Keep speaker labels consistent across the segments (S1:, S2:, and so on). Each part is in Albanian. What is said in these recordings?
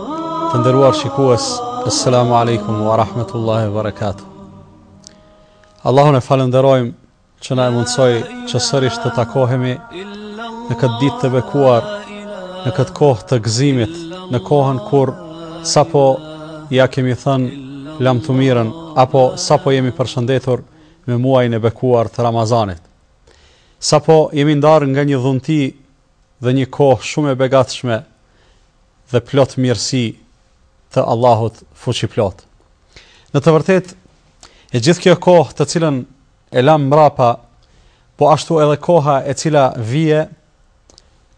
S1: Të nderuar shikues, Assalamu alaikum wa rahmatullahi wa barakatuh. Allahun e falënderojmë që na e mundësoj që sërish të takohemi në këtë ditë të bekuar, në këtë kohë të gëzimit, në kohën kur sapo ja kemi thënë lamtumirën apo sapo jemi përshëndetur me muajin e bekuar të Ramazanit. Sapo jemi ndarë nga një dhunti dhe një kohë shumë e begatshme dhe plot mirësi të Allahut fuqiplotë. Në të vërtetë, e gjithë kjo kohë të cilën e lamë mbrapa, po ashtu edhe koha e cila vije,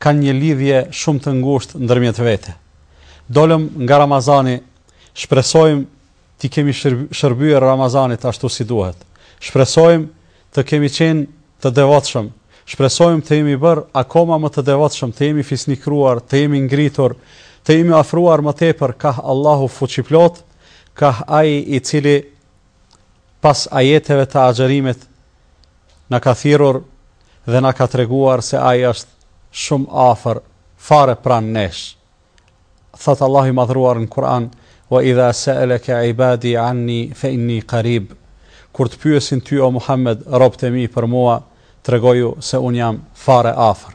S1: kanë një lidhje shumë të ngushtë ndërmjet vete. Dolëm nga Ramazani, shpresojmë t'i kemi shërbyer Ramazanit ashtu si duhet. Shpresojmë të kemi qenë të devotshëm, shpresojmë të jemi bërë akoma më të devotshëm, të jemi fisnikëruar, të jemi ngritur, të jemi afruar më tepër kah Allahu Fuqiplotë, kah Ai i Cili pas ajeteve të agjërimit na ka thirrur dhe na ka treguar se Ai është shumë afër, fare pranë nesh. Thotë Allahu i Madhëruar në Kur'an, "Wa idha sa'alaka 'ibadi 'anni fa inni qarib." Kur të pyesin ty o Muhammed, robët e mi për mua, tregoju se unë jam fare afër.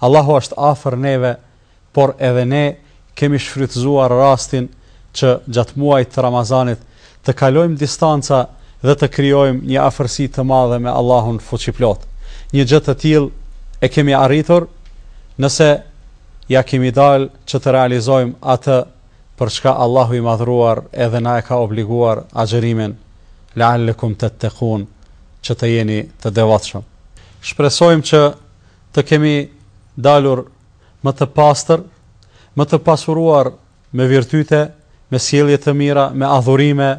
S1: Allahu është afër neve, por edhe ne kemi shfrytëzuar rastin që gjatë muajit të Ramazanit të kalojmë distanca dhe të krijojmë një afërsi të madhe me Allahun Fuqiplotë. Një gjë të tillë e kemi arritur nëse ja kemi dalë që të realizojmë atë për çka Allahu i Madhëruar edhe na e ka obliguar agjërimin la'allakum tattaqun që të jeni të devotshëm. Shpresojmë që të kemi dalur më të pastër, më të pasuruar me virtyte, me sjellje të mira, me adhurime,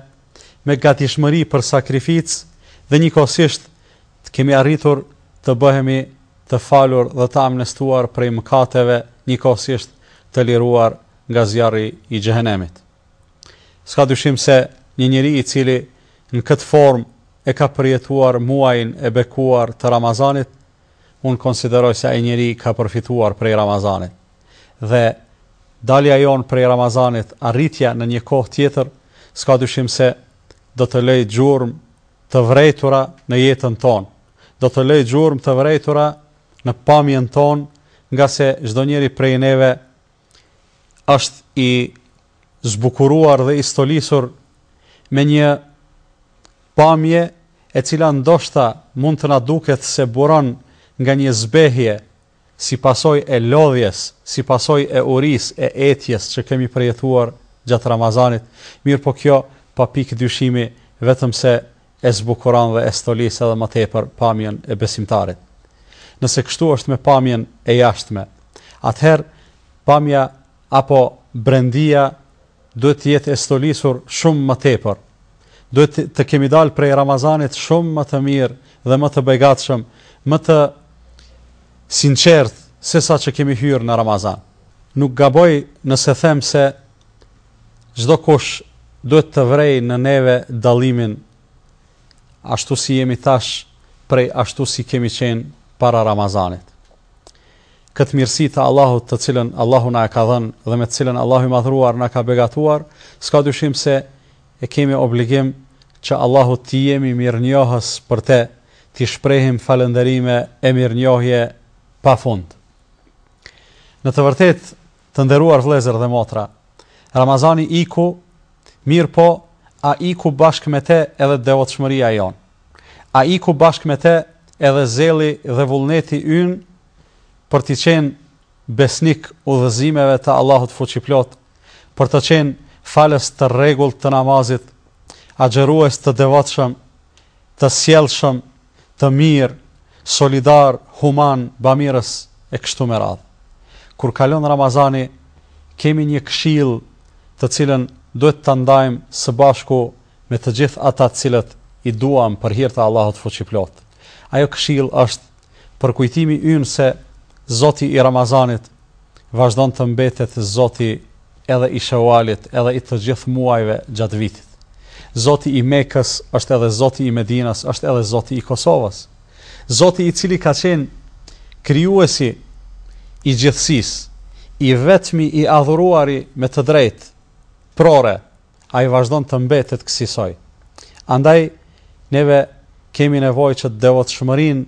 S1: me gatishmëri për sakrificë dhe njëkohësisht të kemi arritur të bëhemi të falur dhe të amnestuar prej mëkateve, njëkohësisht të liruar nga zjarri i Xhehenemit. S'ka dyshim se një njeri i cili në këtë formë e ka përjetuar muajin e bekuar të Ramazanit, unë konsideroj se ai njeri ka përfituar prej Ramazanit. dhe dalja jonë prej Ramazanit, arritja në një kohë tjetër, s'ka dyshim se do të lëjë gjurmë të vrejtura në jetën tonë, do të lëjë gjurmë të vrejtura në pamjen tonë, ngase çdo njeri prej neve është i zbukuruar dhe i stolisur me një pamje e cila ndoshta mund të na duket se buron nga një zbehje si pasojë e lodhjes, si pasojë e urisë e etjes që kemi përjetuar gjatë Ramazanit, mirëpo kjo pa pikë dyshimi vetëm se e zbukuron dhe e stolis edhe më tepër pamjen e besimtarit. Nëse kështu është me pamjen e jashtme, atëherë pamja apo brendia Duhet të jetë e stolisur shumë më tepër. Duhet të kemi dalë prej Ramazanit shumë më të mirë dhe më të begatshëm, më të sinqertë sesa që kemi hyrë në Ramazan. Nuk gaboj nëse them se çdokush duhet të vërejë në neve dallimin ashtu si jemi tash prej ashtu si kemi qenë para Ramazanit. Këtë mirësi të Allahut të cilën Allahu na e ka dhënë dhe me të cilën Allahu i Madhëruar na ka begatuar, s'ka dyshim se e kemi obligim që Allahut t'i jemi mirënjohës për te, t'i shprehim falënderime e mirënjohje pa fund. Në të vërtetë, Të nderuar vëllezër dhe motra, Ramazani iku, mirëpo a iku bashkë me te edhe devotshmëria jonë? A iku bashkë me te edhe zelli dhe vullneti ynë për t'i qenë besnikë udhëzimeve të Allahut Fuqiplotë, për të qenë falës të rregullt të namazit, agjërues të devotshëm, të sjellshëm të mirë, solidarë, humanë, bamirës e kështu me radhë. Kur kalon Ramazani, kemi një këshillë të cilën duhet ta ndajmë së bashku me të gjithë ata të cilët i duam për hir të Allahut Fuqiplotë. Ajo këshillë është përkujtimi ynë se Zoti i Ramazanit vazhdon të mbetet Zoti edhe i Shevalit, edhe i të gjithë muajve gjatë vitit. Zoti i Mekës është edhe Zoti i Medinës, është edhe Zoti i Kosovës. Zoti i cili ka qenë Krijuesi i gjithësisë, i vetmi i adhuruari me të drejtë, prore, Ai vazhdon të mbetet kësisoj. Andaj, neve kemi nevojë që devotshmërinë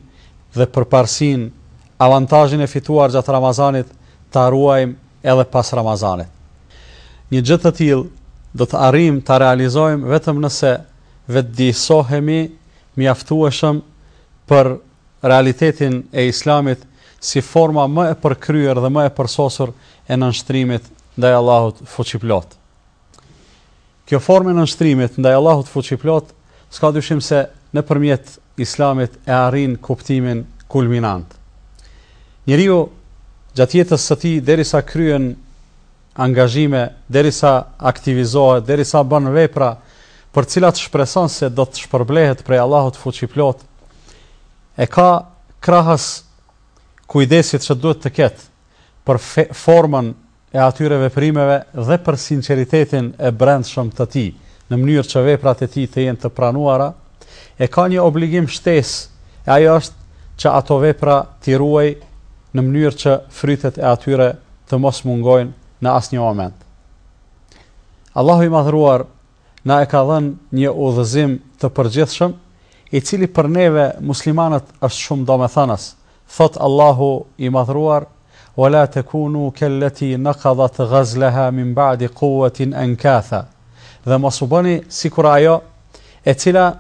S1: dhe përparësinë, avantazhin e fituar gjatë Ramazanit, ta ruajmë edhe pas Ramazanit. Një gjë të tillë do të arrijmë ta realizojmë vetëm nëse vetëdijesohemi mjaftueshëm për realitetin e Islamit si forma më e përkryer dhe më e përsosur e nënshtrimit ndaj Allahut Fuqiplotë. Kjo formë e nënshtrimit ndaj Allahut Fuqiplotë, s'ka dyshim se nëpërmjet Islamit e arrin kuptimin kulminant. Njeriu, gjatë jetës së tij, derisa kryen angazhime, derisa aktivizohet, derisa bën vepra, për të cilat shpreson se do të shpërblehet prej Allahut Fuqiplotë, e ka krahas kujdesit që duhet të ketë për formën e atyre veprimeve dhe për sinqeritetin e brendshëm të tij, në mënyrë që veprat e tij të jenë të pranuara, e ka një obligim shtesë, e ajo është që ato vepra t'i ruajë në mënyrë që frytet e atyre të mos mungojnë në asnjë moment. Allahu i Madhëruar na e ka dhënë një udhëzim të përgjithshëm, i cili për neve muslimanët është shumë domethënës. Thotë Allahu i Madhëruar, "Wa la takunu kallati naqadat ghazlaha min ba'di quwwatin ankatha", Dhe mos u bëni sikur ajo, e cila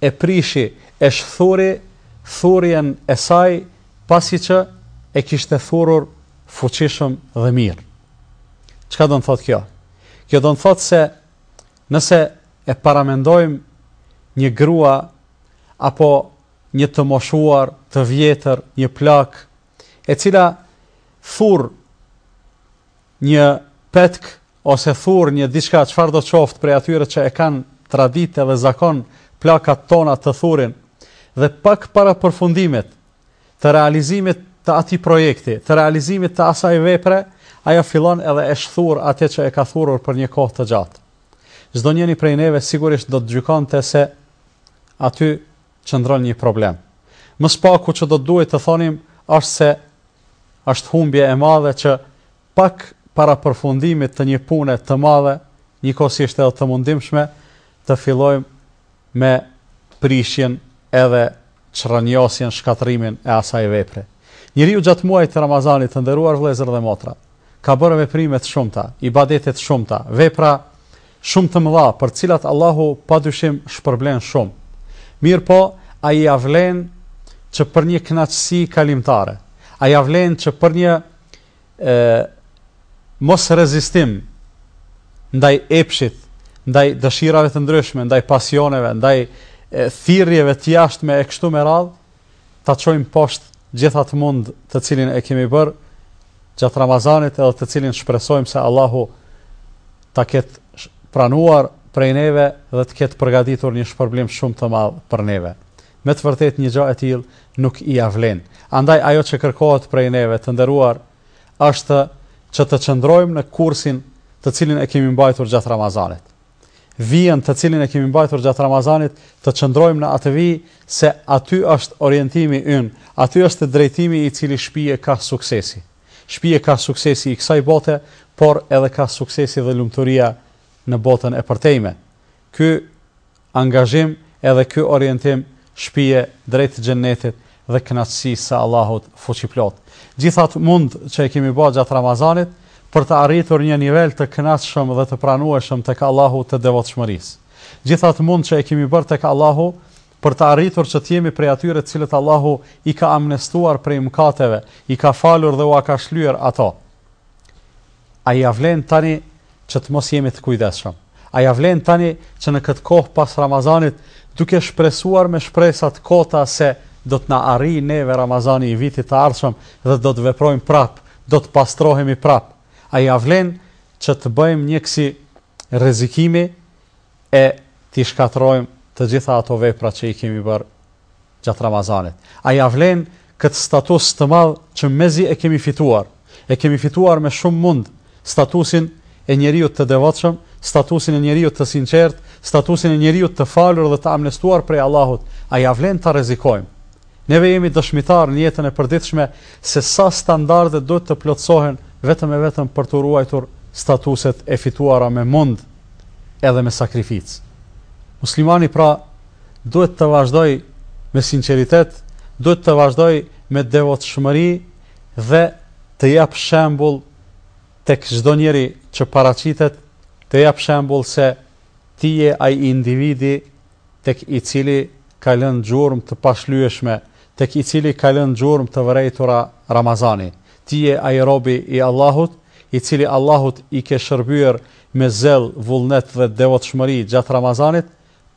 S1: e prishi, e shthuri thurjen e saj pasi që e kishte thurur fuqishëm dhe mirë. Çka do të thotë kjo? Kjo do të thotë se nëse e paramendojmë një grua apo një të moshuar, të vjetër, një plakë, e cila thur një petk ose thur një diçka çfarëdo qoftë prej atyre që e kanë traditë dhe zakon plakat tona të thurin dhe pak para përfundimit të realizimit të atij projekti, të realizimit të asaj vepre, ajo fillon edhe e shthur atë që e ka thurur për një kohë të gjatë. Çdonjëri prej neve sigurisht do të gjykonte se aty qëndron një problem. Më së paku që do të duhej të thonim është se është humbje e madhe që pak para përfundimit të një pune të madhe, njëkohësisht edhe të mundimshme, të fillojmë me prishjen edhe çrrënjosjen, shkatërrimin e asaj vepre. Njeriu gjatë muajit të Ramazanit, të nderuar vëllezër dhe motra, ka bërë veprime të shumta, ibadete të shumta, vepra shumë të mëdha për të cilat Allahu padyshim shpërblen shumë. Mirëpo, a ia vlen që për një kënaqësi kalimtare, a ia vlen që për një e mosrezistim ndaj epshit, ndaj dëshirave të ndryshme, ndaj pasioneve, ndaj thirrjeve të jashtme e kështu me radhë, ta çojmë poshtë gjithë atë mund të cilin e kemi bërë gjatë Ramazanit edhe të cilin shpresojmë se Allahu ta ketë pranuar prej neve dhe të ketë përgatitur një shpërblim shumë të madh për neve. Me të vërtetë një gja e tillë nuk ia vlen. Andaj ajo që kërkohet prej neve, të nderuar, është që të qëndrojmë në kursin të cilin e kemi mbajtur gjatë Ramazanit. Vijën të cilin e kemi mbajtur gjatë Ramazanit, të qëndrojmë në atë vijë se aty është orientimi ynë, aty është drejtimi i cili shpije ka suksesi. Shpije ka suksesi i kësaj bote, por edhe ka suksesi dhe lumturia në botën e përtejme. Ky angazhim edhe ky orientim shpije drejt xhennetit dhe kënaqësisë së Allahut fuqiplotë. Gjithë atë mund që e kemi bërë gjatë Ramazanit për të arritur një nivel të kënaqshëm dhe të pranueshëm tek Allahu të devotshmërisë. Gjithë atë mund që e kemi bërë tek Allahu për të arritur që të jemi prej atyre të cilët Allahu i ka amnestuar prej mëkateve, i ka falur dhe ua ka shlyer ato. A ia vlen tani që të mos jemi të kujdesshëm? A ia vlen tani që në këtë kohë pas Ramazanit, duke shpresuar me shpresa të kota se do të na arrijë neve Ramazani i vitit të ardhshëm dhe do të veprojmë prapë, do të pastrohemi prapë, a ia vlen që të bëjmë një kësi rrezikimi e t'i shkatërrojmë të gjitha ato vepra që i kemi bërë gjatë Ramazanit. A ia vlen këtë status të madh që mezi e kemi fituar? E kemi fituar me shumë mund statusin e njeriut të devotshëm, statusin e njeriut të sinqertë, statusin e njeriut të falur dhe të amnestuar prej Allahut. A ia vlen ta rrezikojmë? Neve jemi dëshmitarë në jetën e përditshme se sa standarde duhet të plotësohen vetëm e vetëm për të ruajtur statuset e fituara me mund edhe me sakrificë. Muslimani pra duhet të vazhdojë me sinqeritet, duhet të vazhdojë me devotshmëri dhe të jap shembull tek çdo njeri që paraqitet, të jap shembull se ti je ai individi tek i cili ka lënë gjurmë të pashlyeshme, tek i cili ka lënë gjurmë të vërejtura Ramazani. Ti je ai robi i Allahut, i cili Allahut i ke shërbyer me zell, vullnet dhe devotshmëri gjatë Ramazanit,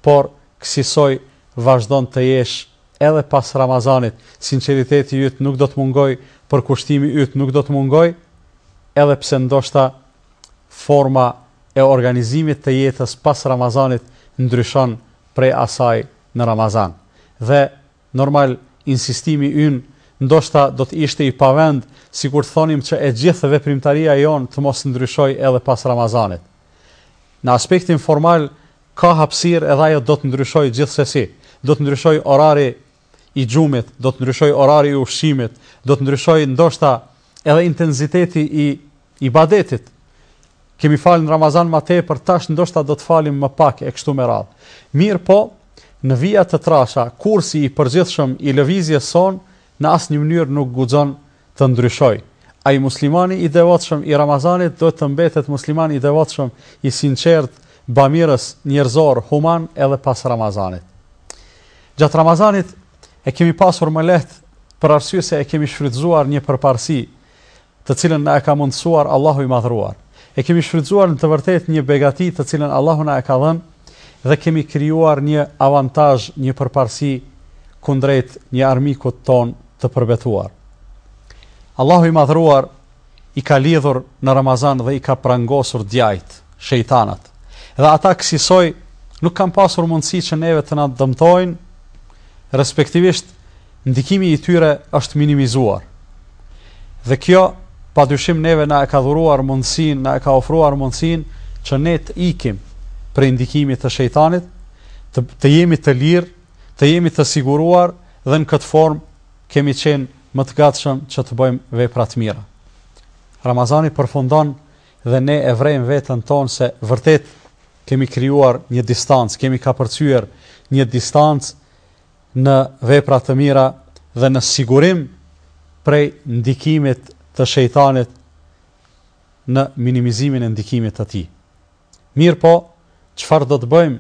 S1: por kësisoj vazhdon të jesh edhe pas Ramazanit, sinqeriteti yt nuk do të mungojë, përkushtimi yt nuk do të mungojë, edhe pse ndoshta Forma e organizimit të jetës pas Ramazanit ndryshon prej asaj në Ramazan. Dhe, normal, insistimi ynë ndoshta do të ishte i pavend sikur të thonim që e gjithë veprimtaria jonë të mos ndryshojë edhe pas Ramazanit. Në aspektin formal ka hapësirë edhe ajo do të ndryshojë gjithsesi. Do të ndryshojë orari i gjumit, do të ndryshojë orari i ushqimit, do të ndryshojë ndoshta edhe intensiteti i ibadetit. Kemi falë në Ramazan ma tepër, tash ndoshta do të falim më pak e kështu me radhë. Mirëpo, në vija të trasha, kursi i përgjithshëm i lëvizjes sonë në asnjë mënyrë nuk guxon të ndryshojë. Ai muslimani i devotshëm i Ramazanit duhet të mbetet musliman i devotshëm, i sinqertë, bamirës, njerëzor, human edhe pas Ramazanit. Gjatë Ramazanit e kemi pasur më lehtë për arsye se e kemi shfrytëzuar një përparësi të cilën na e ka mundësuar Allahu i Madhëruar. E kemi shfrytëzuar në të vërtetë një begati të cilën Allahu na e ka dhënë dhe kemi krijuar një avantazh, një përparësi kundrejt një armikut tonë të përbetuar. Allahu i Madhëruar i ka lidhur në Ramazan dhe i ka prangosur djajt, shejtanat. Dhe ata kësisoj nuk kanë pasur mundësi që neve të na dëmtojnë, respektivisht Ndikimi i tyre është minimizuar. Dhe kjo padyshim neve na e ka dhuruar mundësinë, na e ka ofruar mundësinë që ne të ikim prej ndikimit të shejtanit, të, të jemi të lirë, të jemi të siguruar dhe në këtë formë kemi qenë më të gatshëm që të bëjmë vepra të mira. Ramazani përfundon dhe ne e vrejmë veten tonë se vërtet kemi krijuar një distancë, kemi kapërcyer një distancë në vepra të mira dhe në sigurim prej ndikimit të shejtanit në minimizimin e ndikimit të tij. Mirëpo, çfarë do të bëjmë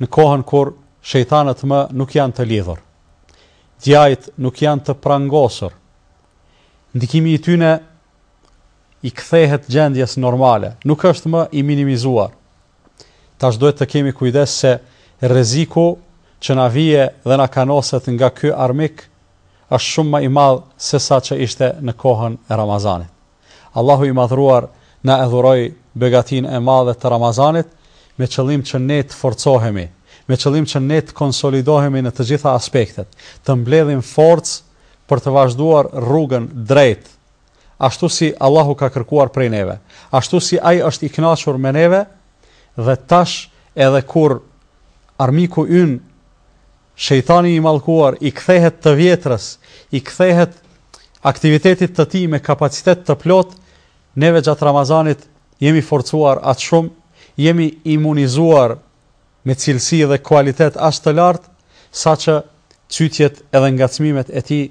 S1: në kohën kur shejtanët më nuk janë të lidhur? Djajt nuk janë të prangosur. Ndikimi i tyre i kthehet gjendjes normale, nuk është më i minimizuar. Tash duhet të kemi kujdes se rreziku që na vjen dhe na kanoset nga ky armik është shumë më i madh sesa që ishte në kohën e Ramazanit. Allahu i Madhëruar na e dhuroi begatinë e madhe të Ramazanit me qëllim që ne të forcohemi, me qëllim që ne të konsolidohemi në të gjitha aspektet, të mbledhim forcë për të vazhduar rrugën drejt ashtu si Allahu ka kërkuar prej neve, ashtu si Ai është i kënaqur me neve, dhe tash edhe kur armiku ynë, shejtani i mallkuar, i kthehet të vjetrës, i kthehet aktivitetit të tij me kapacitet të plotë, neve gjatë Ramazanit jemi forcuar aq shumë, jemi imunizuar me cilësi dhe kualitet aq të lartë, saqë cytjet edhe ngacmimet e tij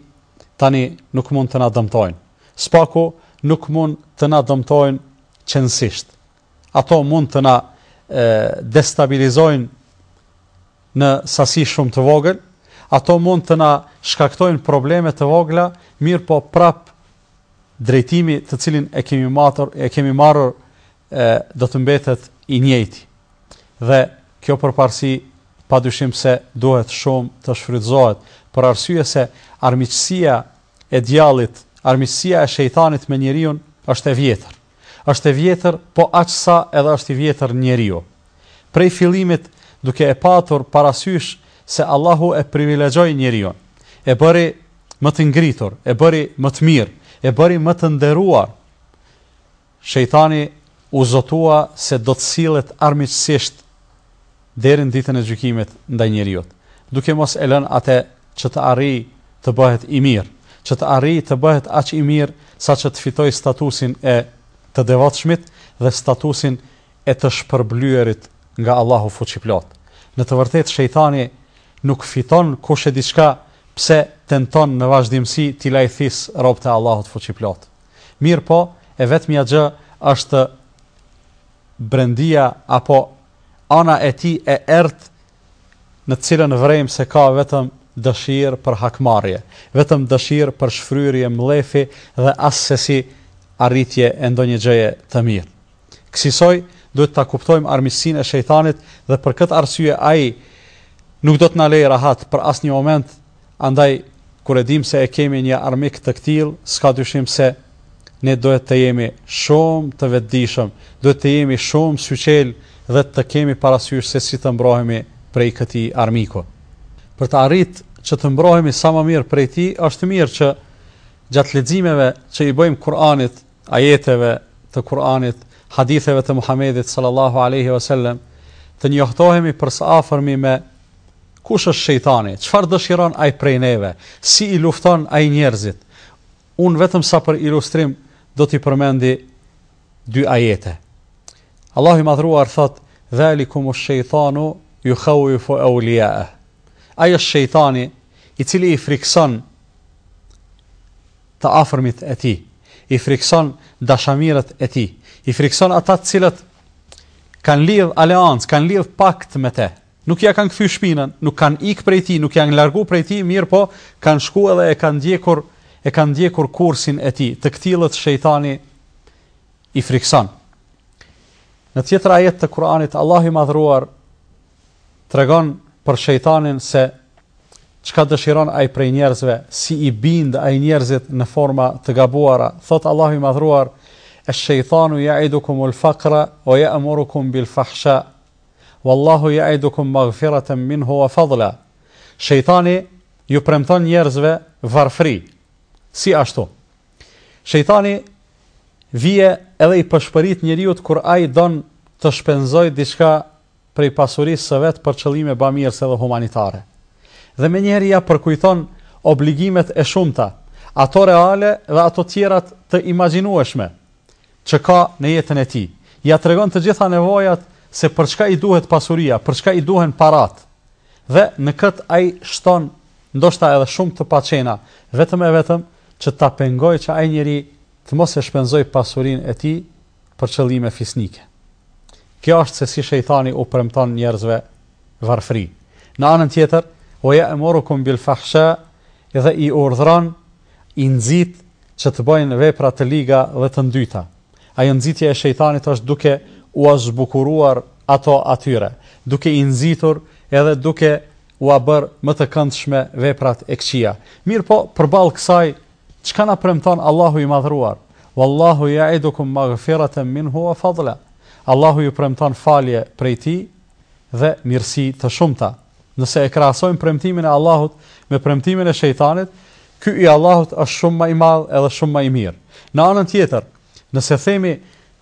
S1: tani nuk mund të na dëmtojnë. Së paku nuk mund të na dëmtojnë qenësisht. Ato mund të na destabilizojnë në sasi shumë të vogël, ato mund të na shkaktojnë probleme të vogla, mirëpo prap drejtimi të cilin e kemi marrur do të mbetet i njëjti. Dhe kjo përparësi padyshim se duhet shumë të shfrytëzohet, për arsye se armiqësia e djallit, armiqësia e shejtanit me njeriun është e vjetër. Është e vjetër, po aq sa edhe është i vjetër njeriu. Prej fillimit, duke e patur parasysh se Allahu e privilegjoi njeriun, e bëri më të ngritur, e bëri më të mirë, e bëri më të nderuar, Shejtani u zotua se do të sillet armiqësisht deri në Ditën e Gjykimit ndaj njeriut, duke mos e lënë atë që të arrijë të bëhet i mirë, që të arrijë të bëhet aq i mirë saqë të fitojë statusin e të devotshmit dhe statusin e të shpërblyerit nga Allahu Fuqiplotë. Në të vërtetë, shejtani nuk fiton kushedi çka pse tenton në vazhdimësi t'i lajthisë robët e Allahut Fuqiplotë. Mirëpo, e vetmja gjë është brendia apo ana e tij e errtë në cilën vrejmë se ka vetëm dëshirë për hakmarrje, vetëm dëshirë për shfryrje mllefi dhe assesi arritje e ndonjë gjëje të mirë. Kësisoj, duhet ta kuptojmë armiqësinë e Shejtanit dhe për këtë arsye ai nuk do të na lejë rahat për asnjë moment, andaj kur e dimë se e kemi një armik të këtillë, s'ka dyshim se ne duhet të jemi shumë të vetëdijshëm, duhet të jemi shumë syçelë dhe të kemi parasysh se si të mbrohemi prej këtij armiku. Për të arritë që të mbrohemi sa më mirë prej tij, është mirë që gjatë leximeve që i bëjmë Kur'anit, ajeteve të Kur'anit, haditheve të Muhamedit sallallahu alaihi wasallam, të njohtohemi për së afërmi me kush është shejtani, çfarë dëshiron ai prej neve, si i lufton ai njerëzit. Un vetëm sa për ilustrim do t'i përmendi dy ajete. Allahu i madhruar thot: "Dhalikum ash-shaytanu yukhawifu awliya'ah." Ai është shejtani i cili i frikson të afërmit e tij, i frikëson dashamirët e tij, i frikëson ata të cilët kanë lidh aleancë, kanë lidh pakt me të. Nuk ia kanë kthy shpinën, nuk kanë ik prej tij, nuk janë largu prej tij, mirëpo kanë shku edhe e kanë ndjekur kursin e tij. Të këtillët shejtani i frikëson. Në tjetër ajet të Kur'anit Allahu i Madhëruar tregon për shejtanin se çka dëshiron ai prej njerëzve, si i bind ai njerëzit në forma të gabuara. Thotë Allahu i madhruar: "Esh-shejtanu ya'idukumul faqra wa ya'murukum bil fahsha, wallahu ya'idukum maghfiratan minhu wa fadla." Shejtani ju premton njerëzve varfri. Si ashtu? Shejtani vije edhe i pëshpërit njeriut kur ai don të shpenzojë diçka prej pasurisë së vet për qëllime bamirëse dhe humanitare. Dhe menjëherë ia përkujton obligimet e shumta, ato reale dhe ato tjerat të imagjinueshme, që ka në jetën e tij. Ia tregon të gjitha nevojat se për çka i duhet pasuria, për çka i duhen paratë. Dhe në këtë ai shton ndoshta edhe shumë të paqena, vetëm e vetëm që ta pengojë që ai njeri të mos e shpenzojë pasurinë e tij për qëllime fisnike. Kjo është se si shejtani u premton njerëzve varfri. Në anën tjetër, wa ya'murukum bil fahsha dhe i urdhron i nxit që të bëjnë vepra të liga dhe të ndyta. Ajo nxitja e shejtanit është duke ua zbukuruar ato atyre, duke i nxitur edhe duke ua bërë më të këndshme veprat e këqija. Mirëpo, përballë kësaj Çka na premton Allahu i Madhëruar, Wallahu ya'idukum maghfiratan minhu wa fadla, Allahu ju premton falje prej Tij dhe mirësi të shumta. Nëse e krahasojmë premtimin e Allahut me premtimin e shejtanit, ky i Allahut është shumë më i madh edhe shumë më i mirë. Në anën tjetër, nëse themi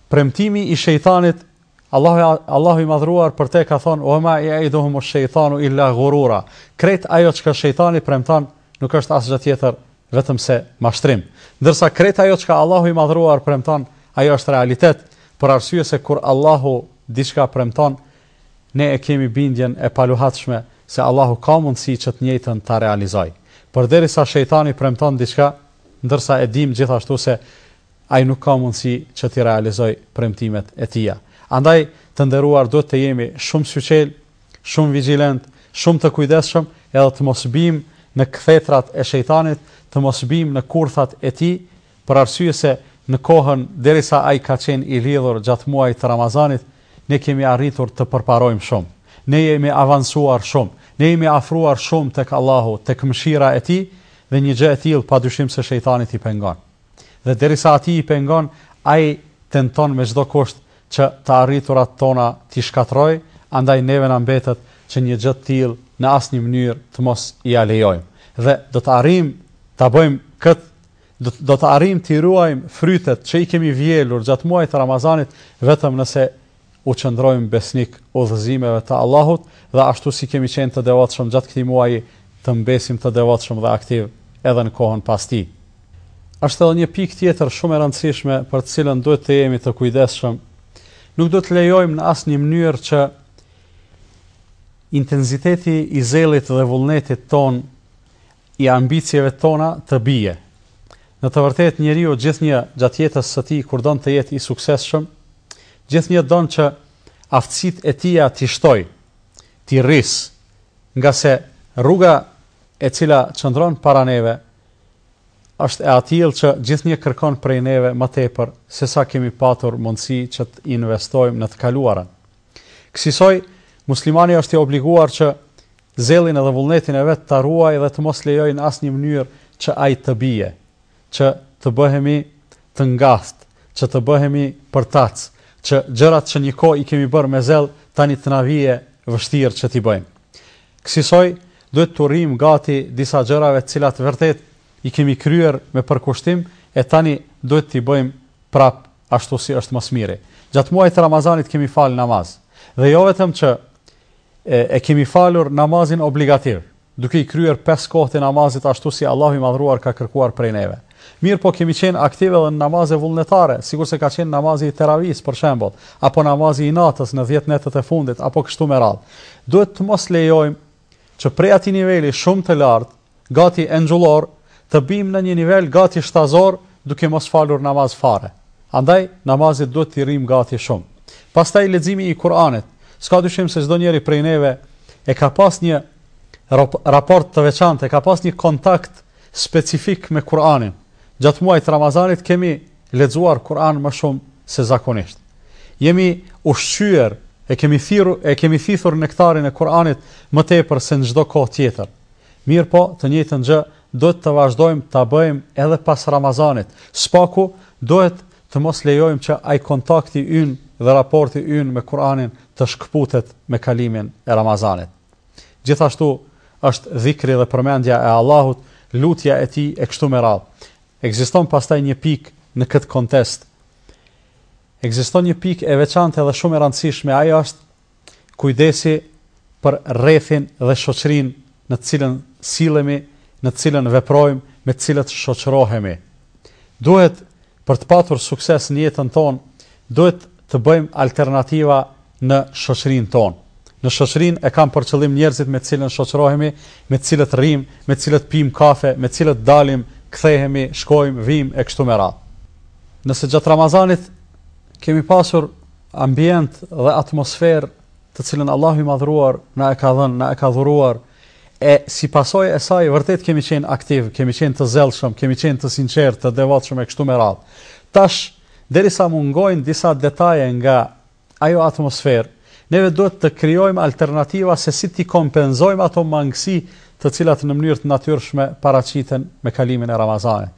S1: premtimi i shejtanit Allahu Allahu i madhruar për te ka thonë wa ma ya'iduhumush-shejtanu illa ghurura. Krejt ajo çka shejtani premton nuk është asgjë tjetër vetëm se mashtrim. Ndërsa krejt ajo çka Allahu i madhruar premton, ajo është realitet, për arsye se kur Allahu diçka premton, ne e kemi bindjen e paluhatshme se Allahu ka mundësi që të njëjtën ta realizojë. Përderisa shejtani premton diçka, ndërsa e dimë gjithashtu se ai nuk ka mundësi që t'i realizojë premtimet e tija. Andaj, të nderuar duhet të jemi shumë syçelë, shumë vigjilent, shumë të kujdesshëm edhe të mos bimë në kthetrat e shejtanit, të mos bimë në kurthat e tij, për arsye se në kohën derisa ai ka qenë i lidhur gjatë muajit të Ramazanit, ne kemi arritur të përparojmë shumë. Ne jemi avancuar shumë, ne jemi afruar shumë tek Allahu, tek mëshira e tij dhe një gjë e tillë padyshim se shejtanit i pengon. Dhe derisa atij i pengon, ai tenton me çdo kusht që të arriturat tona t'i shkatërrojë, andaj neve na mbetet që një gjë të tillë në asnjë mënyrë të mos ia lejojmë. Dhe do të arrijmë ta bëjmë këtë, do të arrijmë t'i ruajmë frytet që i kemi vjelur gjatë muajit të Ramazanit vetëm nëse u qëndrojmë besnik udhëzimeve të Allahut dhe ashtu si kemi qenë të devotshëm gjatë këtij muaji, të mbesim të devotshëm dhe aktiv edhe në kohën pas tij. Është edhe një pikë tjetër shumë e rëndësishme për të cilën duhet të jemi të kujdesshëm. Nuk duhet të lejojmë në asnjë mënyrë që intensiteti i zellit dhe vullnetit tonë i ambicieve tona të bie. Në të vërtetë njeriu gjithnjë gjatë jetës së tij kur don të jetë i suksesshëm, gjithnjë don që aftësitë e tija t'i shtojë, t'i rrisë, ngase rruga e cila qëndron para neve është e atillë që gjithnjë kërkon prej neve më tepër se sa kemi patur mundësi që të investojmë në të kaluarën. Kësisoj, muslimani është i obliguar që Zellin dhe vullnetin e vet ta ruajë dhe të mos lejojë në asnjë mënyrë që ai të bie, që të bëhemi të ngathtë, që të bëhemi përtac, që gjërat që një kohë i kemi bërë me zell tani të na vijë vështirë që t'i bëjmë. Kësisoj, duhet të rrimë gati disa gjërave të cilat vërtet i kemi kryer me përkushtim e tani duhet t'i bëjmë prap ashtu si është më së miri. Gjatë muajit të Ramazanit kemi falë namaz. Dhe jo vetëm që E, e kemi falur namazin obligativ, duke i kryer pesë kohët e namazit ashtu si Allahu i Madhruar ka kërkuar prej neve. Mirëpo kemi qenë aktiv edhe në namaze vullnetare, sikurse ka qenë namazi i teravisë për shembull, apo namazi i natës në dhjetë netët e fundit, apo kështu me radhë. Duhet të mos lejojmë që prej atij niveli shumë të lartë, gati engjëllor, të bim në një nivel gati shtazor duke mos falur namaz fare. Andaj namazit duhet t'i rrim gati shumë. Pastaj leximi i Kur'anit. S'ka dyshim se çdo njëri prej neve e ka pas një raport të veçantë, e ka pas një kontakt specifik me Kur'anin. Gjatë muajit të Ramazanit kemi lexuar Kur'an më shumë se zakonisht. Jemi ushqyer, e kemi thirrur, e kemi thithur nektarin e Kur'anit më tepër se në çdo kohë tjetër. Mirëpo, të njëjtën gjë duhet të vazhdojmë ta bëjmë edhe pas Ramazanit. Së paku, duhet të mos lejojmë që ai kontakti ynë dhe raporti ynë me Kur'anin të shkëputet me kalimin e Ramazanit. Gjithashtu, është dhikri dhe përmendja e Allahut, lutja e Tij e kështu me radhë. Ekziston pastaj një pikë në këtë kontest. Ekziston një pikë e veçantë dhe shumë e rëndësishme, ajo është Kujdesi për rrethin dhe shoqërinë në të cilën sillemi, në të cilën veprojmë, me të cilët shoqërohemi. Duhet, për të patur sukses në jetën tonë, duhet të bëjmë alternativa në shoqërinë tonë. Në shoqërinë e kam për qëllim njerëzit me të cilën shoqërohemi, me të cilët rrimë, me të cilët pimë kafe, me të cilët dalim, kthehemi, shkojmë, vijmë e kështu me radhë. Nëse gjatë Ramazanit Kemi pasur ambient dhe atmosferë të cilën Allahu i madhruar na e ka dhënë, na e ka dhuruar e si pasojë e saj vërtet kemi qenë aktiv, kemi qenë të zellshëm, kemi qenë të sinqertë, të devotshëm e kështu me radhë. Tash derisa mungojnë disa detaje nga ajo atmosferë, neve duhet të krijojmë alternativa se si t'i kompenzojmë ato mangësi të cilat në mënyrë të natyrshme paraqiten me kalimin e Ramazanit.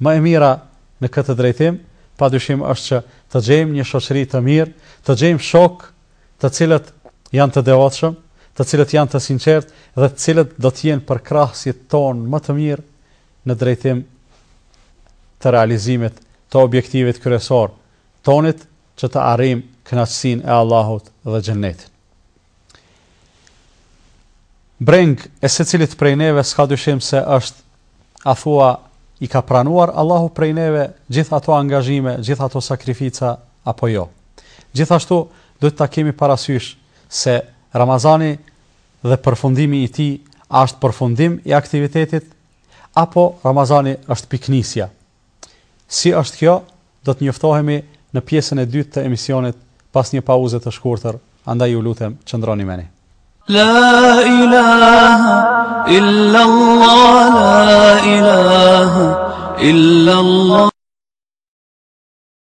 S1: Më e mira në këtë drejtim, padyshim është që të gjejmë një shoqëri të mirë, të gjejmë shokë të cilët janë të devotshëm, të cilët janë të sinqertë dhe të cilët do të jenë përkrahësit tonë më të mirë në drejtim të realizimit të objektivit kryesor tonit që të arrijmë kënaqësinë e Allahut dhe xhennetin. Brengë e secilit prej neve s'ka dyshim se është a thua i ka pranuar Allahu prej neve gjithë ato angazhime, gjithë ato sakrifica apo jo. Gjithashtu duhet ta kemi parasysh se Ramazani dhe përfundimi i tij a është përfundim i aktivitetit apo Ramazani është pikënisja. Si është kjo, do të njoftohemi në pjesën e dytë të emisionit pas një pauze të shkurtër, andaj ju lutem qëndroni me ne. La ilaha illa Allah la ilaha illa Allah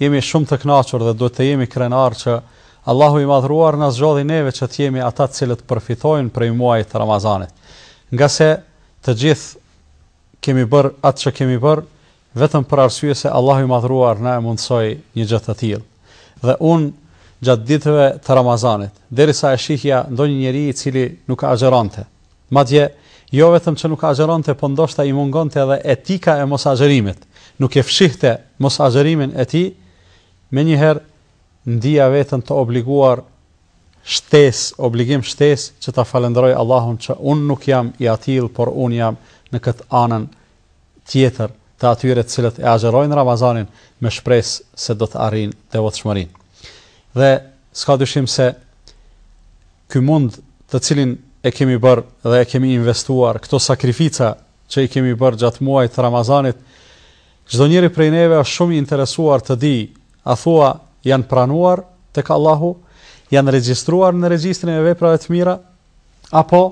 S1: Jemi shumë të kënaqur dhe duhet të jemi krenarë që Allahu i Madhëruar na zgjodhi neve që të jemi ata të cilët përfitojnë prej muajit të Ramazanit. Ngase të gjithë kemi bërë atë që kemi bërë vetëm për arsye se Allahu i Madhëruar na e mundësoi një gjë të tillë. Dhe unë gjatë ditëve të Ramazanit, derisa e shihja ndonjë njeri i cili nuk agjeronte, Madje, jo vetëm që nuk agjëronte, po ndoshta i mungonte edhe etika e mosagjërimit, nuk e fshihte mosagjërimin e tij, menjëherë ndija veten të obliguar shtesë, obligim shtesë që ta falënderoj Allahun që unë nuk jam i atillë, por unë jam në këtë anën tjetër të atyre të cilët e agjërojnë Ramazanin me shpresë se do të arrijnë devotshmërinë. Dhe s'ka dyshim se ky mund të cilin e kemi bërë dhe e kemi investuar, këto sakrifica që i kemi bërë gjatë muajit të Ramazanit, çdonjëri prej neve është shumë i interesuar të dijë, a thua janë pranuar tek Allahu, janë regjistruar në regjistrin e veprave të mira, apo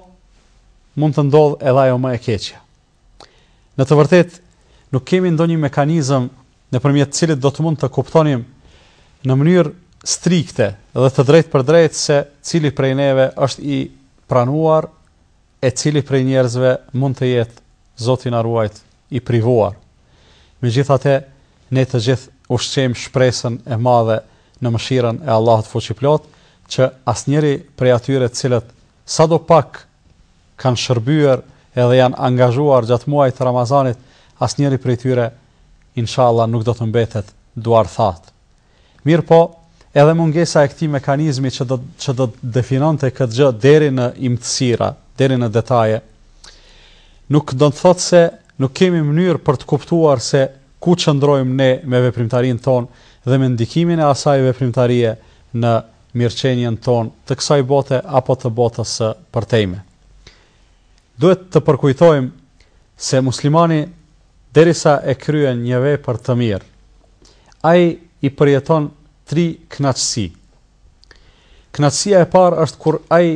S1: mund të ndodhë edhe ajo më e keqja. Në të vërtetë, nuk kemi ndonjë mekanizëm nëpërmjet të cilit do të mund të kuptonim në mënyrë strikte dhe të drejtpërdrejtë se cili prej neve është i pranuar e cili prej njerëzve mund të jetë, Zoti na ruajt, i privuar. Megjithatë, ne të gjithë ushqejmë shpresën e madhe në mëshirën e Allahut Fuqiplotë, që asnjëri prej atyre të cilët sadopak kanë shërbyer edhe janë angazhuar gjatë muajit të Ramazanit, asnjëri prej tyre inshallah nuk do të mbetet duarthatë. Mirëpo, edhe mungesa e këtij mekanizmi që do që do të definonte këtë gjë deri në imtësira, deri në detaje, nuk do të thotë se nuk kemi mënyrë për të kuptuar se ku qëndrojmë ne me veprimtarinë tonë dhe me ndikimin e asaj veprimtarie në mirëqenien tonë të kësaj bote apo të botës së përtejme. Duhet të përkujtojmë se muslimani derisa e kryen një vepër të mirë, ai i përjeton tri kënaqësi. Kënaqësia e parë është kur ai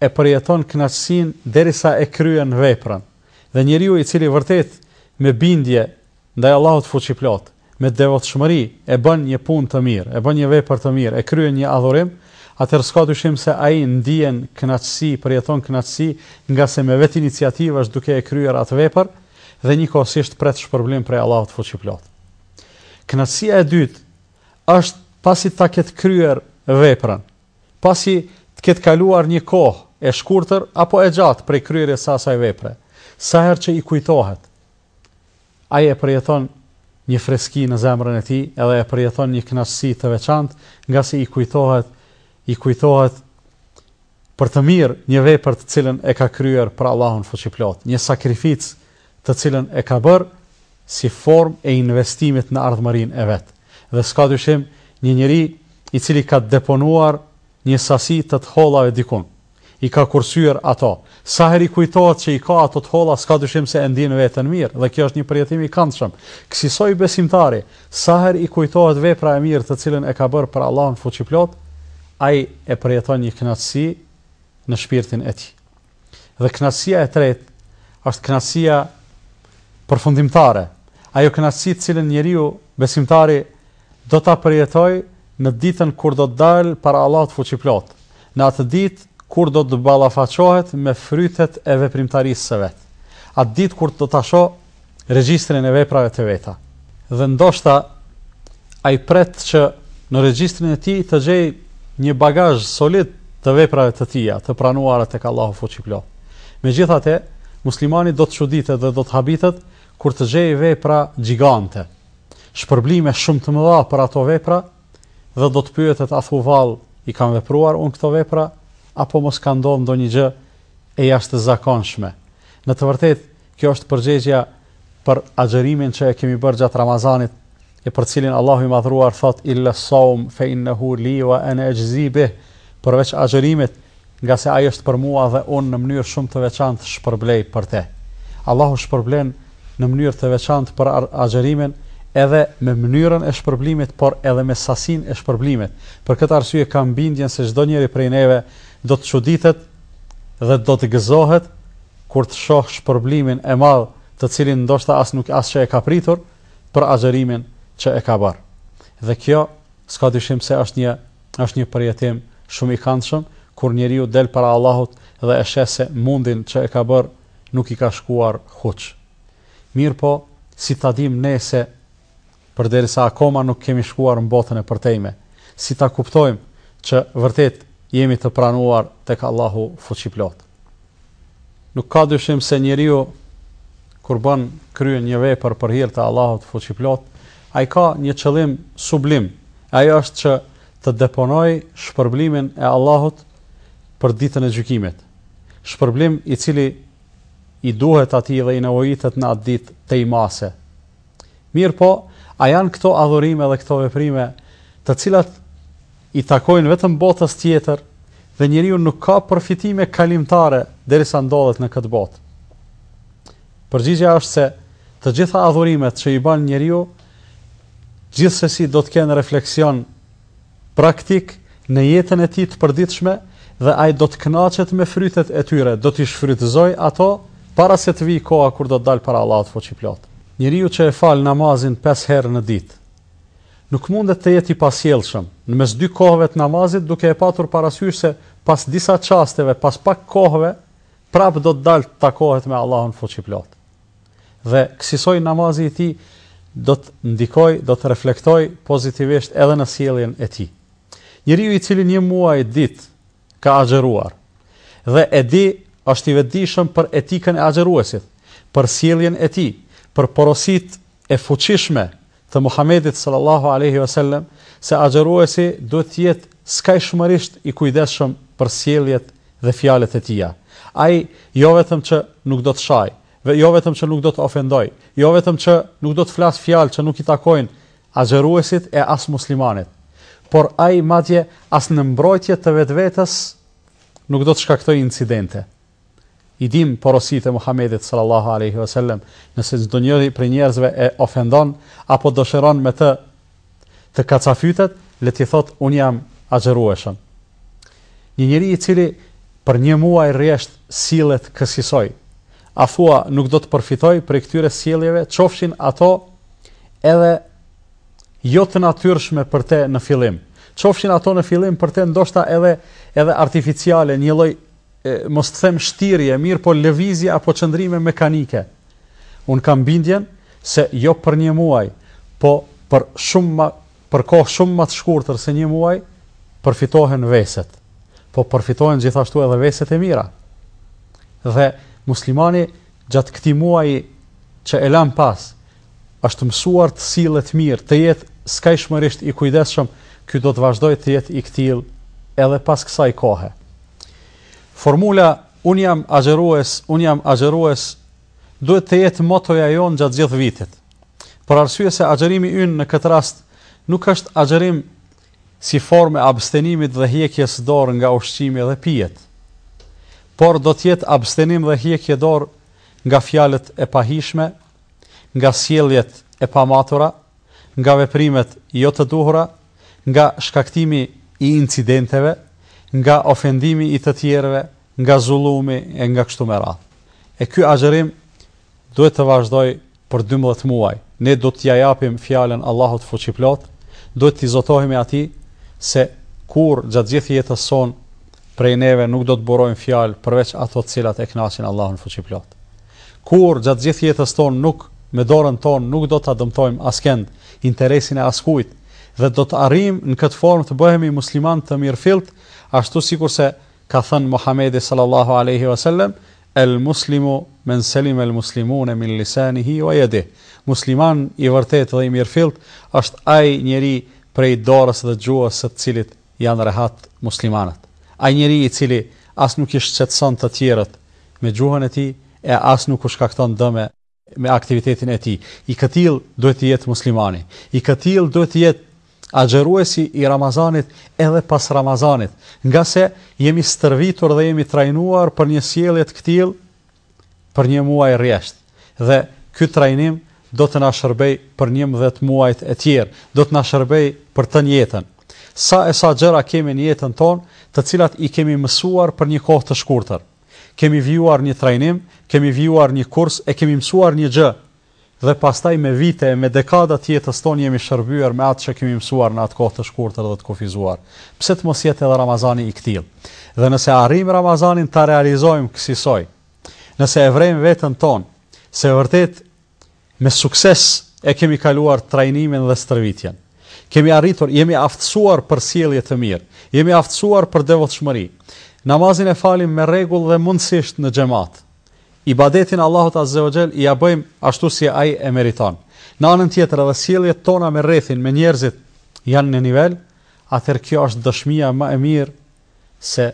S1: e përjeton kënaqësinë derisa e kryen veprën. Dhe njeriu i cili vërtet me bindje ndaj Allahut Fuqiplot, me devotshmëri e bën një punë të mirë, e bën një vepër të mirë, e kryen një adhurim, atëherë s'ka dyshim se ai ndien kënaqësi, përjeton kënaqësi, ngase me vetëiniciativë është duke e kryer atë vepër dhe njëkohësisht pret shpërblim prej Allahut Fuqiplot. Kënaqësia e dytë është pasi ta ketë kryer veprën, pasi të ketë kaluar një kohë e shkurtër apo e gjatë prej kryerjes së asaj vepre, sa herë që i kujtohet, Ai e përjeton një freski në zemrën e tij edhe e përjeton një kënaqësi të veçantë ngase i kujtohet i kujtohet për të mirë një vepër të cilën e ka kryer për Allahun Fuqiplotë, një sakrificë të cilën e ka bërë si formë e investimit në ardhmërinë e vet. Dhe s'ka dyshim, një njeri i cili ka deponuar një sasi të të hollave dikund, I ka kursyer ato. Sa herë i kujtohet që i ka ato të holla, s'ka dyshim se e ndjen veten mirë, dhe kjo është një përjetim i këndshëm. Kësisoj besimtari, sa herë i kujtohet vepra e mirë të cilën e ka bërë për Allahun Fuqiplot, ai e përjeton një kënaqësi në shpirtin e tij. Dhe kënaqësia e tretë është kënaqësia përfundimtare, ajo kënaqësi të cilën njeriu, besimtari, Do ta përjetojë në ditën kur do të dalë para Allahut Fuqiplotë, në atë ditë kur do të ballafaqohet me frytet e veprimtarisë së vet, atë ditë kur do ta shohë regjistrin e veprave të veta. Dhe ndoshta ai pret që në regjistrin e tij të gjejë një bagazh solid të veprave të tija, të pranuara tek Allahu Fuqiplotë. Megjithatë, muslimani do të çuditet dhe do të habitet kur të gjejë vepra gjigante, shpërblime shumë të mëdha për ato vepra dhe do të pyetet athua vallë i kam vepruar unë këto vepra apo mos ka ndodhur ndonjë gjë e jashtëzakonshme. Në të vërtetë, kjo është përgjegja për agjërimin që e kemi bërë gjatë Ramazanit, e për cilin Allahu i Madhëruar thotë illa sawm fa innahu li wa ana ajzi bih, Përveç agjërimit, ngase ai është për mua dhe unë në mënyrë shumë të veçantë shpërblej për te. Allahu shpërblen në mënyrë të veçantë për agjërimin edhe me mënyrën e shpërblimit por edhe me sasinë e shpërblimit. Për këtë arsye kam bindjen se çdo njëri prej neve do të çuditet dhe do të gëzohet kur të shohë shpërblimin e madh, të cilin ndoshta as nuk as që e ka pritur për agjërimin që e ka bërë. Dhe kjo s'ka dyshim se është një Është një përjetim shumë i këndshëm kur njeriu del para Allahut dhe e sheh se mundin që e ka bërë nuk i ka shkuar huç. Mirëpo, si ta dimë nëse përderisa akoma nuk kemi shkuar në botën e përtejme? Si ta kuptojmë që vërtet jemi të pranuar tek Allahu Fuqiplotë? Nuk ka dyshim se njeriu kur bën, kryen një vepër për hir të Allahut Fuqiplotë, ai ka një qëllim sublim, e ai është që të deponojë shpërblimin e Allahut për Ditën e Gjykimit, shpërblim i cili i duhet atij dhe i nevojitet në atë ditë tej mase. Mirëpo, a janë këto adhurime dhe këto veprime, të cilat i takojnë vetëm botës tjetër dhe njeriu nuk ka përfitime kalimtare derisa ndodhet në këtë botë. Përgjigja është se të gjitha adhurimet që i bën njeriu gjithsesi do të kenë refleksion praktik në jetën e tij të përditshme dhe ai do të kënaqet me frytet e tyre, do t'i shfrytëzojë ato para se të vijë koha kur do të dalë para Allahut Fuqiplotë. Njeriu që e fal namazin 5 herë në ditë, Nuk mundet të jetë i pasjellshëm, në mes dy kohëve të namazit, duke e patur parasysh se pas disa çasteve, pas pak kohëve, prapë do të dalë të takohet me Allahun Fuqiplotë. Dhe, kësisoj namazi i tij do të ndikojë, do të reflektojë pozitivisht edhe në sjelljen e tij. Njeriu i cili një muaj ditë, ka agjëruar dhe e di është i vetëdijshëm për etikën e agjëruesit, për sjelljen e tij, për porositë e fuqishme të Muhamedit sallallahu alejhi ve sellem se agjëruesi duhet të jetë skajshmërisht i kujdesshëm për sjelljet dhe fjalët e tija. Ai jo vetëm që nuk do të shajë, jo vetëm që nuk do të ofendojë, jo vetëm që nuk do të flasë fjalë që nuk i takojnë Agjëruesit e as muslimanit, por ai madje as në mbrojtje të vetvetes nuk do të shkaktojë incidente. I dimë porositë e Muhamedit sallallahu alejhi ve sellem, nëse çdonjëri prej njerëzve e ofendon apo dëshiron me të të kacafytet, le t'i thotë unë jam agjërueshëm. Një njeri i cili për një muaj rresht sillet kësisoj, a thua nuk do të përfitojë prej këtyre sjelljeve, qofshin ato edhe jo të natyrshme për te në fillim, qofshin ato në fillim për te ndoshta edhe edhe artificiale, një lloj mos të them shtirje, mirëpo lëvizje apo qëndrime mekanike. Un kam bindjen se jo për një muaj, po për shumë më Për kohë shumë më të shkurtër se një muaj përfitohen veset, po përfitohen gjithashtu edhe veset e mira. Dhe muslimani gjatë këtij muaji që e lan pas është mësuar të sillet mirë, të jetë skajshmërisht i kujdesshëm, ky do të vazhdojë të jetë i këtill edhe pas kësaj kohe. Formula un jam agjërues, un jam agjërues duhet të jetë motoja jonë gjatë gjithë vitit. Për arsye se agjërimi ynë në këtë rast nuk është agjërim si formë e abstenimit dhe hjekjes dorë nga ushqimi dhe pijet, por do të jetë abstenim dhe hjekje dorë nga fjalët e pahijshme, nga sjelljet e pamatura, nga veprimet jo të duhura, nga shkaktimi i incidenteve, nga ofendimi i të tjerëve nga zullumi e nga kështu me radhë. E ky agjërim duhet të vazhdojë për dymbëdhjetë muaj. Ne do t'ia japim fjalën Allahut fuqiplotë, duhet t'i zotohemi atij se kurrë gjatë gjithë jetës sonë prej neve nuk do të burojnë fjalë përveç ato të cilat e kënaqin Allahun fuqiplotë. Kurrë gjatë gjithë jetës tonë nuk me dorën tonë nuk do ta dëmtojmë askënd interesin e askujt dhe do të arrijmë në këtë formë të bëhemi muslimanë të mirëfilltë, ashtu sikurse Ka thënë Muhamedi sallallahu alejhi ve sellem, El muslimu men selime el muslimune min lisanihi wa yedih, Musliman i vërtetë dhe i mirëfilltë është ai njeri prej dorës dhe gjuhës së të cilit janë rehat muslimanët. Ai njeri i cili as nuk i shqetëson të tjerët me gjuhën e tij e as nuk u shkakton dëme, me aktivitetin e tij. I këtillë duhet të jetë muslimani. I këtillë duhet të jetë agjëruesi i Ramazanit edhe pas Ramazanit, ngase jemi stërvitur dhe jemi trajnuar për një sjellje të këtillë për një muaj rresht. Dhe ky trajnim do të na shërbejë për 11 muajt e tjerë, do të na shërbejë për tënë jetën. Sa e sa gjëra kemi në jetën tonë, të cilat i kemi mësuar për një kohë të shkurtër. Kemi vijuar një trajnim, kemi vijuar një kurs e kemi mësuar një gjë dhe pastaj me vite e me dekada të jetës tonë jemi shërbyer me atë që kemi mësuar në atë kohë të shkurtër dhe të kufizuar. Pse të mos jetë edhe Ramazani i këtillë? Dhe nëse arrijmë Ramazanin ta realizojmë kësisoj, nëse e vërejmë veten tonë se vërtet Me sukses e kemi kaluar trajnimin dhe stërvitjen. Kemi arritur, jemi aftësuar për sjellje të mirë. Jemi aftësuar për devotshmëri. Namazin e falim me rregull dhe mundësisht në xhemat. Ibadetin Allahut Azze ue xhel ia bëjmë ashtu si Ai e meriton. Në anën tjetër edhe sjelljet tona me rrethin, me njerëzit janë në nivel, atëherë kjo është dëshmia më e mirë se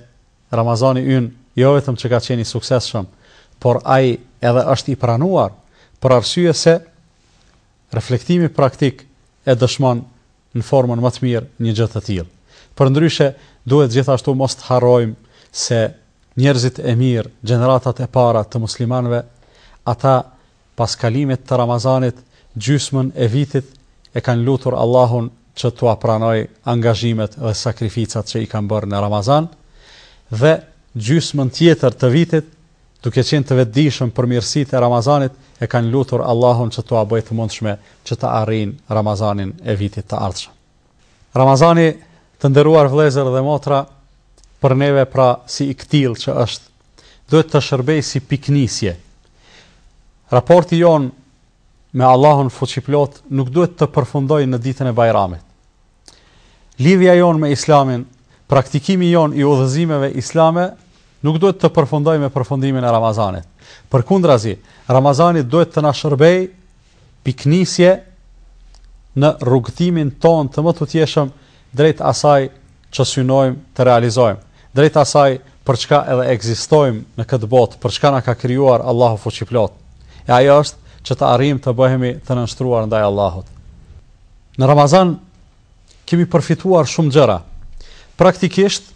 S1: Ramazani ynë jo vetëm që ka qenë i suksesshëm, por ai edhe është i pranuar, për arsye se reflektimi praktik e dëshmon në formën më të mirë një gjë të tillë. Përndryshe, duhet gjithashtu mos të harrojmë se njerëzit e mirë, gjeneratat e para të muslimanëve, ata pas kalimit të Ramazanit gjysmën e vitit e kanë lutur Allahun që t'ua pranojë angazhimet dhe sakrificat që i kanë bërë në Ramazan dhe gjysmën tjetër të vitit duke qenë të vetëdijshëm për mirësitë e Ramazanit e kanë lutur Allahun që t'ua bëjë të mundshme që të arrijnë Ramazanin e vitit të ardhshëm. Ramazani të nderuar vëllezër dhe motra për neve pra si i këtillë që është duhet të shërbejë si pikënisje. Raporti jonë me Allahun fuqiplot nuk duhet të përfundojë në ditën e Bajramit. Lidhja jonë me Islamin, praktikimi jonë i udhëzimeve islame nuk duhet të përfundojë me përfundimin e Ramazanit. Përkundrazi, Ramazani duhet të na shërbejë pikënisje në rrugëtimin tonë të mëtutjeshëm drejt asaj që synojmë të realizojmë, drejt asaj për çka edhe ekzistojmë në këtë botë, për çka na ka krijuar Allahu fuqiplot. E ajo është që të arrijmë të bëhemi të nënshtruar ndaj Allahut. Në Ramazan kemi përfituar shumë gjëra. Praktikisht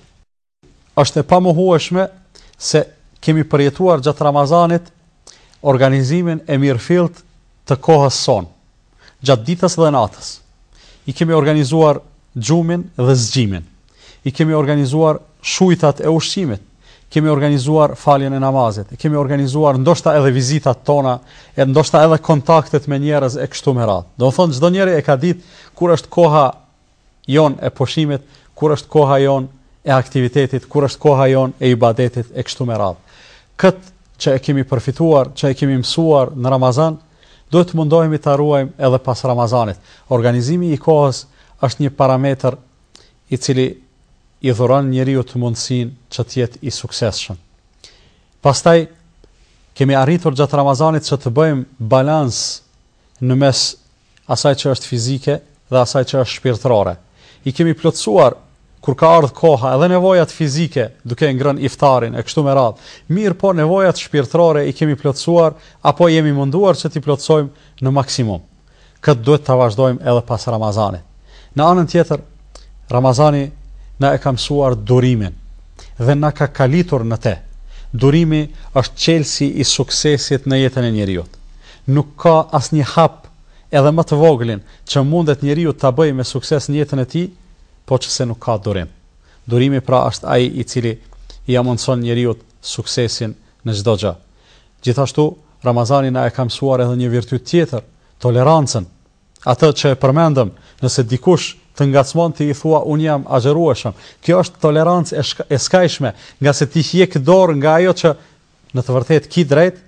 S1: Është e pamohueshme se kemi përjetuar gjatë Ramazanit organizimin e mirëfilltë të kohës sonë, gjatë ditës dhe natës. I kemi organizuar gjumin dhe zgjimin. I kemi organizuar shujtat e ushqimit. Kemi organizuar faljen e namazit. I kemi organizuar ndoshta edhe vizitat tona, e ndoshta edhe kontaktet me njerëz e kështu me radhë. Domethënë çdo njeri e ka ditë kur është koha jonë e pushimit, kur është koha jonë e aktivitetit, kur është koha jonë e ibadetit e kështu me radhë. Këtë që e kemi përfituar, që e kemi mësuar në Ramazan, duhet të mundohemi ta ruajmë edhe pas Ramazanit. Organizimi i kohës është një parametër i cili i dhuron njeriut mundësinë që të jetë i suksesshëm. Pastaj kemi arritur gjatë Ramazanit që të bëjmë balans në mes asaj që është fizike dhe asaj që është shpirtërore. I kemi plotësuar kur ka ardhë koha edhe nevojat fizike duke e ngrënë iftarin e kështu me radhë. Mirëpo nevojat shpirtërore i kemi plotësuar apo jemi munduar që t'i plotësojmë në maksimum. Këtë duhet ta vazhdojmë edhe pas Ramazanit. Në anën tjetër, Ramazani na e ka mësuar durimin dhe na ka kalitur në te. Durimi është çelësi i suksesit në jetën e njeriut. Nuk ka asnjë hap, edhe më të voglin, që mundet njeriu ta bëjë me sukses në jetën e tij, po qe se nuk ka durim. Durimi pra është ai i cili ia mundëson njeriut suksesin në çdo gjë. Gjithashtu, Ramazani na e ka mësuar edhe një virtyt tjetër, tolerancën. Atë që e përmendëm, nëse dikush të ngacmon ti i thua unë jam agjërueshëm. Kjo është tolerancë e skajshme, ngase ti hjek dorë nga ajo që në të vërtetë ki drejt,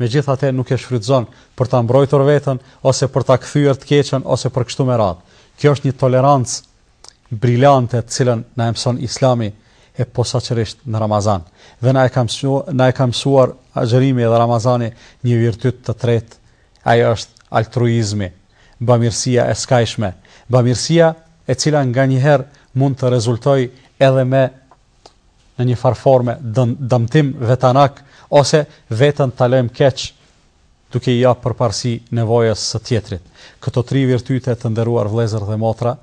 S1: megjithatë nuk e shfrytëzon për ta mbrojtur veten ose për ta kthyer të keqen ose për kështu me radhë. Kjo është një tolerancë brilante të cilën na e mëson Islami e posaçërisht në Ramazan. Dhe na e ka mësuar agjërimi dhe Ramazani një virtyt të tretë Ai është altruizmi, bamirësia e skajshme, bamirësia e cila nganjëherë mund të rezultojë edhe me në një farë forme dëmtim vetanak ose veten ta lëjmë keq duke i japë përparësi nevojës së tjetrit. Këto tri virtyte të nderuar vëllezër dhe motra,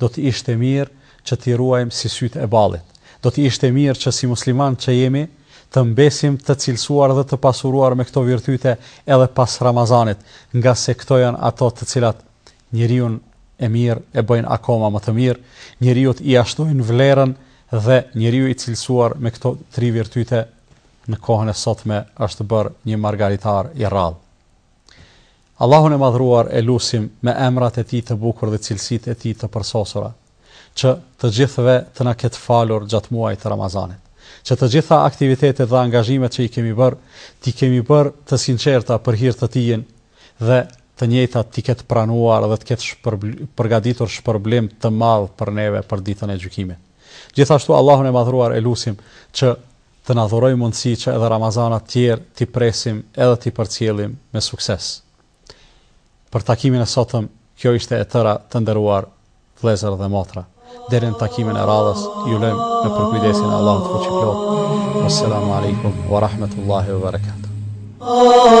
S1: Do të ishte mirë që t'i ruajmë si sytë e ballit. Do të ishte mirë që si muslimanë që jemi, të mbesim të cilësuar dhe të pasuruar me këto virtyte edhe pas Ramazanit, ngase këto janë ato të cilat njeriun e mirë e bëjnë akoma më të mirë, njeriut ia shtojnë vlerën dhe njeriu i cilësuar me këto tri virtyte në kohën e sotme është bërë një margaritar i rrallë. Allahun e Madhëruar e lusim me emrat e Tij të bukur dhe cilësitë e Tij të përsosura, që të gjithëve të na ketë falur gjatë muajit të Ramazanit, që të gjitha aktivitetet dhe angazhimet që i kemi bërë, t'i kemi bërë të sinqerta për hir të Tijin dhe të njëjtat t'i ketë pranuar dhe të ketë përgatitur shpërblim të madh për neve për Ditën e Gjykimit. Gjithashtu Allahun e Madhëruar e lusim që të na dhurojë mundësi që edhe Ramazana të tjerë t'i presim edhe t'i përcjellim me sukses. Për takimin e sotëm kjo ishte e tëra të nderuar vëllezër dhe motra. Deri në takimin e radhës ju lëmë në përkujdesin e Allahut të fuqiplotë. Assalamu alaikum wa rahmatullahi wa barakatuh. Oh